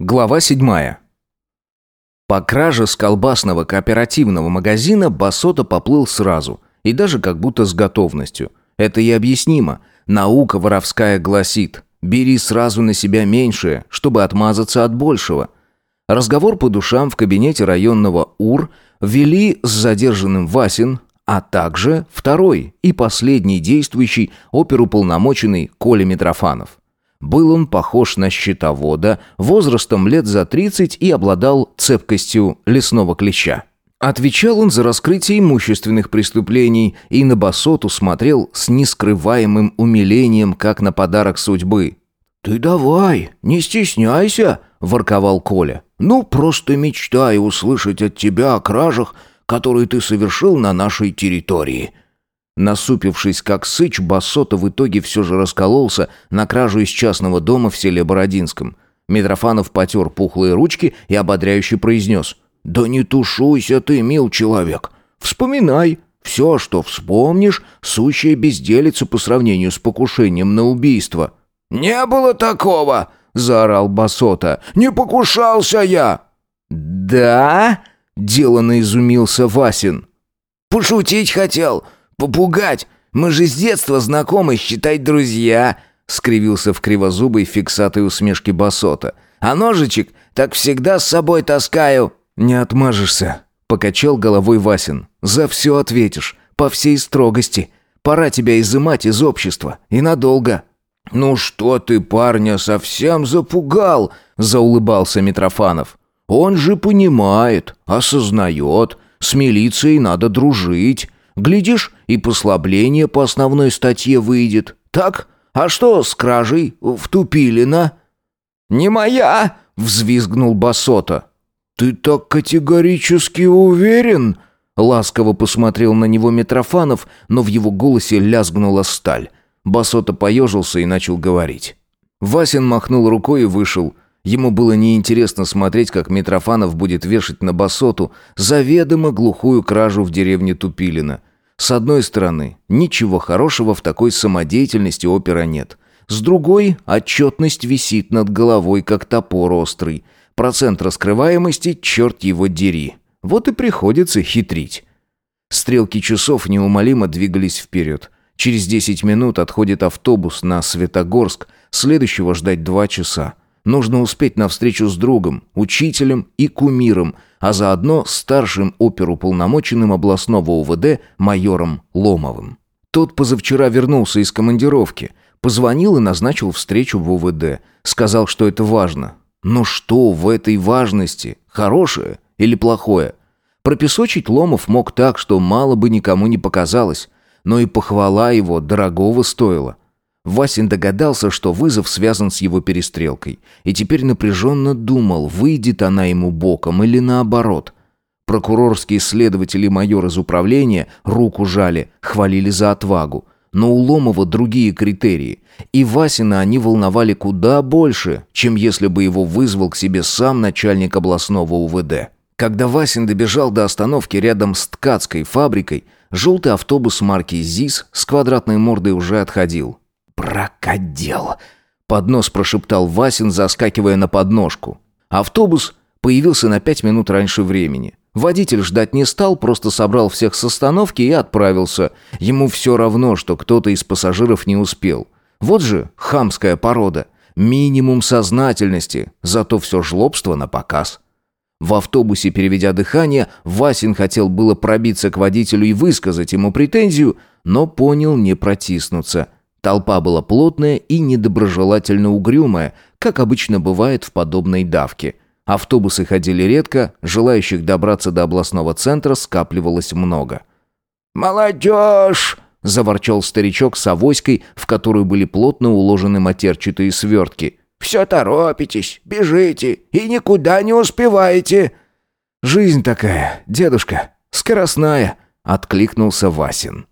Глава седьмая. По краже с колбасного кооперативного магазина Басота поплыл сразу, и даже как будто с готовностью. Это и объяснимо. Наука воровская гласит «бери сразу на себя меньшее, чтобы отмазаться от большего». Разговор по душам в кабинете районного УР вели с задержанным Васин, а также второй и последний действующий оперуполномоченный Коля Митрофанов. Был он похож на щитовода, возрастом лет за 30 и обладал цепкостью лесного клеща. Отвечал он за раскрытие имущественных преступлений и на басоту смотрел с нескрываемым умилением, как на подарок судьбы. «Ты давай, не стесняйся», – ворковал Коля. «Ну, просто мечтаю услышать от тебя о кражах, которые ты совершил на нашей территории». Насупившись как сыч, Басота в итоге все же раскололся на кражу из частного дома в селе Бородинском. Митрофанов потер пухлые ручки и ободряюще произнес. «Да не тушуйся ты, мил человек. Вспоминай. Все, что вспомнишь, сущая безделица по сравнению с покушением на убийство». «Не было такого!» — заорал Басота. «Не покушался я!» «Да?» — деланно изумился Васин. «Пошутить хотел. Попугать! Мы же с детства знакомы, считай, друзья!» скривился в кривозубой фиксатой усмешке Басота. «А ножичек так всегда с собой таскаю!» «Не отмажешься!» — покачал головой Васин. «За все ответишь, по всей строгости. Пора тебя изымать из общества, и надолго!» «Ну что ты парня совсем запугал?» — заулыбался Митрофанов. «Он же понимает, осознает, с милицией надо дружить. Глядишь, и послабление по основной статье выйдет. Так? А что с кражей в Тупилина?» «Не моя!» — взвизгнул Басота. «Ты так категорически уверен?» Ласково посмотрел на него Митрофанов, но в его голосе лязгнула сталь. Басота поежился и начал говорить. Васин махнул рукой и вышел. Ему было неинтересно смотреть, как Митрофанов будет вешать на Басоту заведомо глухую кражу в деревне Тупилина. С одной стороны, ничего хорошего в такой самодеятельности опера нет. С другой, отчетность висит над головой, как топор острый. Процент раскрываемости, черт его дери. Вот и приходится хитрить. Стрелки часов неумолимо двигались вперед. Через 10 минут отходит автобус на Светогорск, следующего ждать два часа. Нужно успеть на встречу с другом, учителем и кумиром, а заодно старшим оперуполномоченным областного УВД майором Ломовым. Тот позавчера вернулся из командировки, позвонил и назначил встречу в УВД. Сказал, что это важно. Но что в этой важности? Хорошее или плохое? Пропесочить Ломов мог так, что мало бы никому не показалось. Но и похвала его дорогого стоила. Васин догадался, что вызов связан с его перестрелкой, и теперь напряженно думал, выйдет она ему боком или наоборот. Прокурорские следователи и майор из управления руку жали, хвалили за отвагу. Но у Ломова другие критерии, и Васина они волновали куда больше, чем если бы его вызвал к себе сам начальник областного УВД. Когда Васин добежал до остановки рядом с ткацкой фабрикой, желтый автобус марки ЗИС с квадратной мордой уже отходил. «Прокодел!» — под нос прошептал Васин, заскакивая на подножку. Автобус появился на пять минут раньше времени. Водитель ждать не стал, просто собрал всех с остановки и отправился. Ему все равно, что кто-то из пассажиров не успел. Вот же хамская порода. Минимум сознательности, зато все жлобство на показ. В автобусе, переведя дыхание, Васин хотел было пробиться к водителю и высказать ему претензию, но понял не протиснуться. Толпа была плотная и недоброжелательно угрюмая, как обычно бывает в подобной давке. Автобусы ходили редко, желающих добраться до областного центра скапливалось много. «Молодежь!» – заворчал старичок с авоськой, в которую были плотно уложены матерчатые свертки. «Все торопитесь, бежите и никуда не успеваете!» «Жизнь такая, дедушка, скоростная!» – откликнулся Васин.